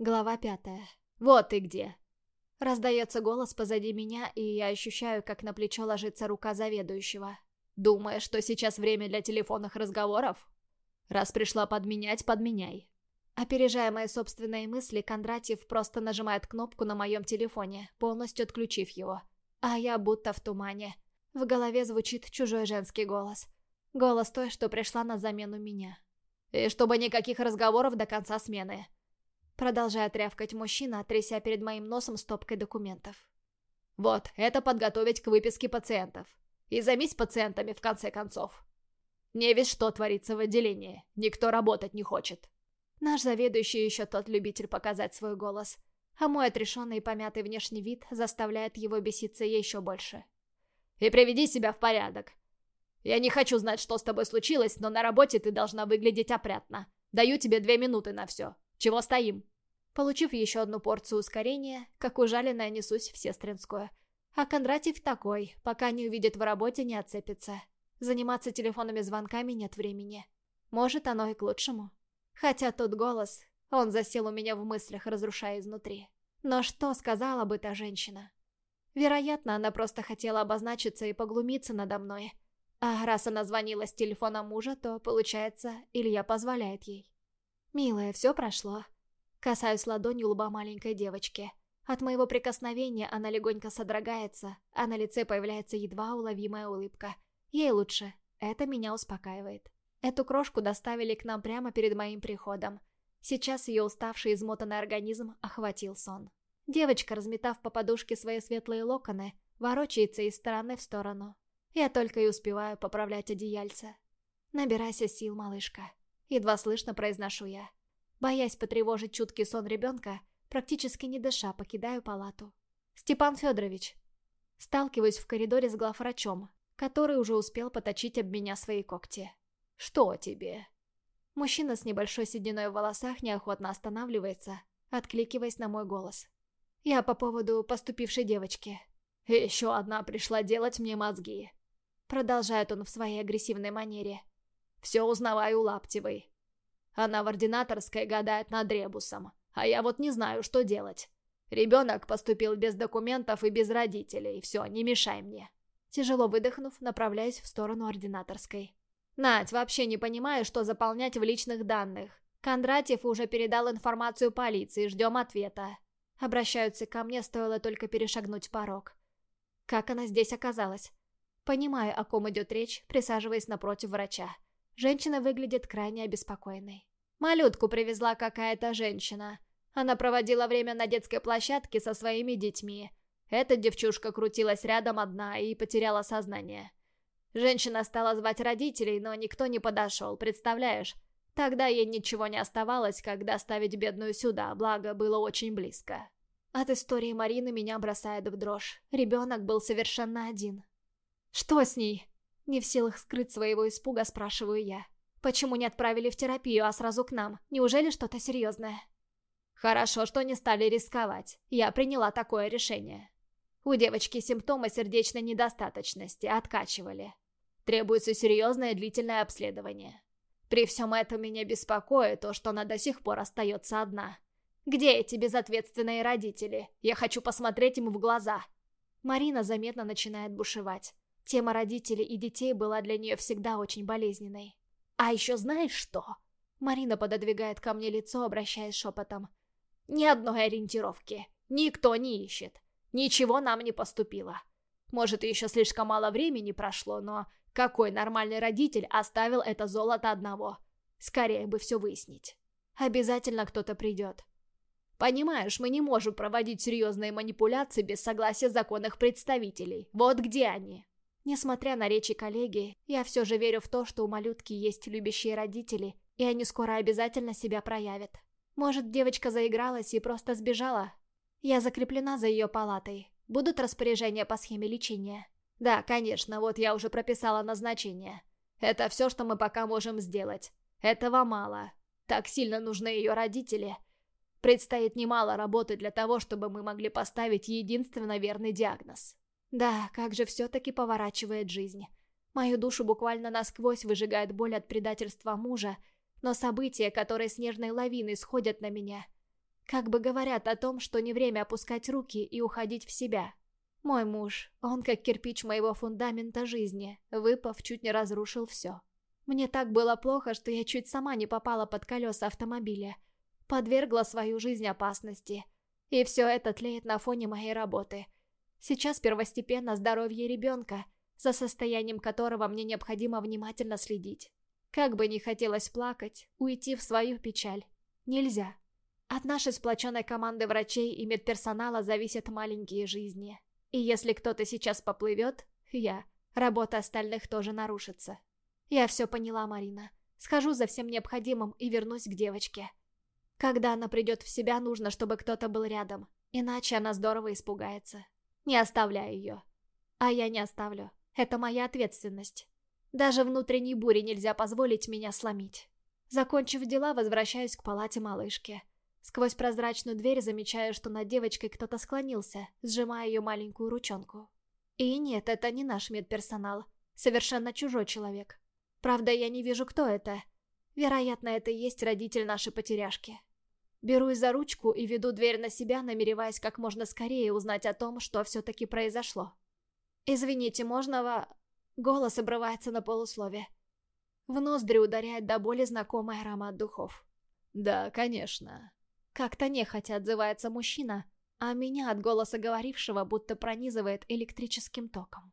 Глава пятая. «Вот ты где!» Раздается голос позади меня, и я ощущаю, как на плечо ложится рука заведующего. «Думаешь, что сейчас время для телефонных разговоров? Раз пришла подменять, подменяй». Опережая мои собственные мысли, Кондратьев просто нажимает кнопку на моем телефоне, полностью отключив его. А я будто в тумане. В голове звучит чужой женский голос. Голос той, что пришла на замену меня. «И чтобы никаких разговоров до конца смены», Продолжает рявкать мужчина, тряся перед моим носом стопкой документов. Вот, это подготовить к выписке пациентов. И займись пациентами, в конце концов. Не весь что творится в отделении. Никто работать не хочет. Наш заведующий еще тот любитель показать свой голос. А мой отрешенный и помятый внешний вид заставляет его беситься еще больше. И приведи себя в порядок. Я не хочу знать, что с тобой случилось, но на работе ты должна выглядеть опрятно. Даю тебе две минуты на все. Чего стоим?» Получив еще одну порцию ускорения, как ужаленная несусь в Сестринскую. А Кондратьев такой, пока не увидит в работе, не отцепится. Заниматься телефонными звонками нет времени. Может, оно и к лучшему. Хотя тот голос, он засел у меня в мыслях, разрушая изнутри. Но что сказала бы та женщина? Вероятно, она просто хотела обозначиться и поглумиться надо мной. А раз она звонила с телефона мужа, то, получается, Илья позволяет ей. «Милая, все прошло». Касаюсь ладонью лба маленькой девочки. От моего прикосновения она легонько содрогается, а на лице появляется едва уловимая улыбка. Ей лучше. Это меня успокаивает. Эту крошку доставили к нам прямо перед моим приходом. Сейчас ее уставший измотанный организм охватил сон. Девочка, разметав по подушке свои светлые локоны, ворочается из стороны в сторону. Я только и успеваю поправлять одеяльце. Набирайся сил, малышка. Едва слышно произношу я. Боясь потревожить чуткий сон ребенка, практически не дыша, покидаю палату. «Степан Федорович!» Сталкиваюсь в коридоре с главврачом, который уже успел поточить об меня свои когти. «Что тебе?» Мужчина с небольшой сединой в волосах неохотно останавливается, откликиваясь на мой голос. «Я по поводу поступившей девочки». «Еще одна пришла делать мне мозги», Продолжает он в своей агрессивной манере. Все узнаваю у Лаптевой. Она в ординаторской гадает над ребусом, а я вот не знаю, что делать. Ребенок поступил без документов и без родителей. Все, не мешай мне. Тяжело выдохнув, направляюсь в сторону ординаторской. Надь, вообще не понимаю, что заполнять в личных данных. Кондратьев уже передал информацию полиции, ждем ответа. Обращаются ко мне, стоило только перешагнуть порог. Как она здесь оказалась? Понимаю, о ком идет речь, присаживаясь напротив врача. Женщина выглядит крайне обеспокоенной. Малютку привезла какая-то женщина. Она проводила время на детской площадке со своими детьми. Эта девчушка крутилась рядом одна и потеряла сознание. Женщина стала звать родителей, но никто не подошел, представляешь? Тогда ей ничего не оставалось, как доставить бедную сюда, благо было очень близко. От истории Марины меня бросает в дрожь. Ребенок был совершенно один. «Что с ней?» Не в силах скрыть своего испуга, спрашиваю я. Почему не отправили в терапию, а сразу к нам? Неужели что-то серьезное? Хорошо, что не стали рисковать. Я приняла такое решение. У девочки симптомы сердечной недостаточности, откачивали. Требуется серьезное длительное обследование. При всем этом меня беспокоит то, что она до сих пор остается одна. Где эти безответственные родители? Я хочу посмотреть им в глаза. Марина заметно начинает бушевать. Тема родителей и детей была для нее всегда очень болезненной. «А еще знаешь что?» Марина пододвигает ко мне лицо, обращаясь шепотом. «Ни одной ориентировки. Никто не ищет. Ничего нам не поступило. Может, еще слишком мало времени прошло, но какой нормальный родитель оставил это золото одного? Скорее бы все выяснить. Обязательно кто-то придет. Понимаешь, мы не можем проводить серьезные манипуляции без согласия законных представителей. Вот где они. Несмотря на речи коллеги, я все же верю в то, что у малютки есть любящие родители, и они скоро обязательно себя проявят. Может, девочка заигралась и просто сбежала? Я закреплена за ее палатой. Будут распоряжения по схеме лечения? Да, конечно, вот я уже прописала назначение. Это все, что мы пока можем сделать. Этого мало. Так сильно нужны ее родители. Предстоит немало работы для того, чтобы мы могли поставить единственно верный диагноз. Да, как же все-таки поворачивает жизнь. Мою душу буквально насквозь выжигает боль от предательства мужа, но события, которые снежной лавиной сходят на меня. Как бы говорят о том, что не время опускать руки и уходить в себя. Мой муж, он как кирпич моего фундамента жизни, выпав, чуть не разрушил все. Мне так было плохо, что я чуть сама не попала под колеса автомобиля. Подвергла свою жизнь опасности. И все это тлеет на фоне моей работы. Сейчас первостепенно здоровье ребенка, за состоянием которого мне необходимо внимательно следить. Как бы ни хотелось плакать, уйти в свою печаль. Нельзя. От нашей сплоченной команды врачей и медперсонала зависят маленькие жизни. И если кто-то сейчас поплывет, я, работа остальных тоже нарушится. Я все поняла, Марина. Схожу за всем необходимым и вернусь к девочке. Когда она придет в себя, нужно, чтобы кто-то был рядом. Иначе она здорово испугается. Не оставляй ее. А я не оставлю. Это моя ответственность. Даже внутренней буре нельзя позволить меня сломить. Закончив дела, возвращаюсь к палате малышки. Сквозь прозрачную дверь замечаю, что над девочкой кто-то склонился, сжимая ее маленькую ручонку. И нет, это не наш медперсонал. Совершенно чужой человек. Правда, я не вижу, кто это. Вероятно, это и есть родитель нашей потеряшки. Берусь за ручку и веду дверь на себя, намереваясь как можно скорее узнать о том, что все-таки произошло. «Извините, можно во...» Голос обрывается на полуслове. В ноздри ударяет до боли знакомый аромат духов. «Да, конечно». Как-то нехотя отзывается мужчина, а меня от голоса говорившего будто пронизывает электрическим током.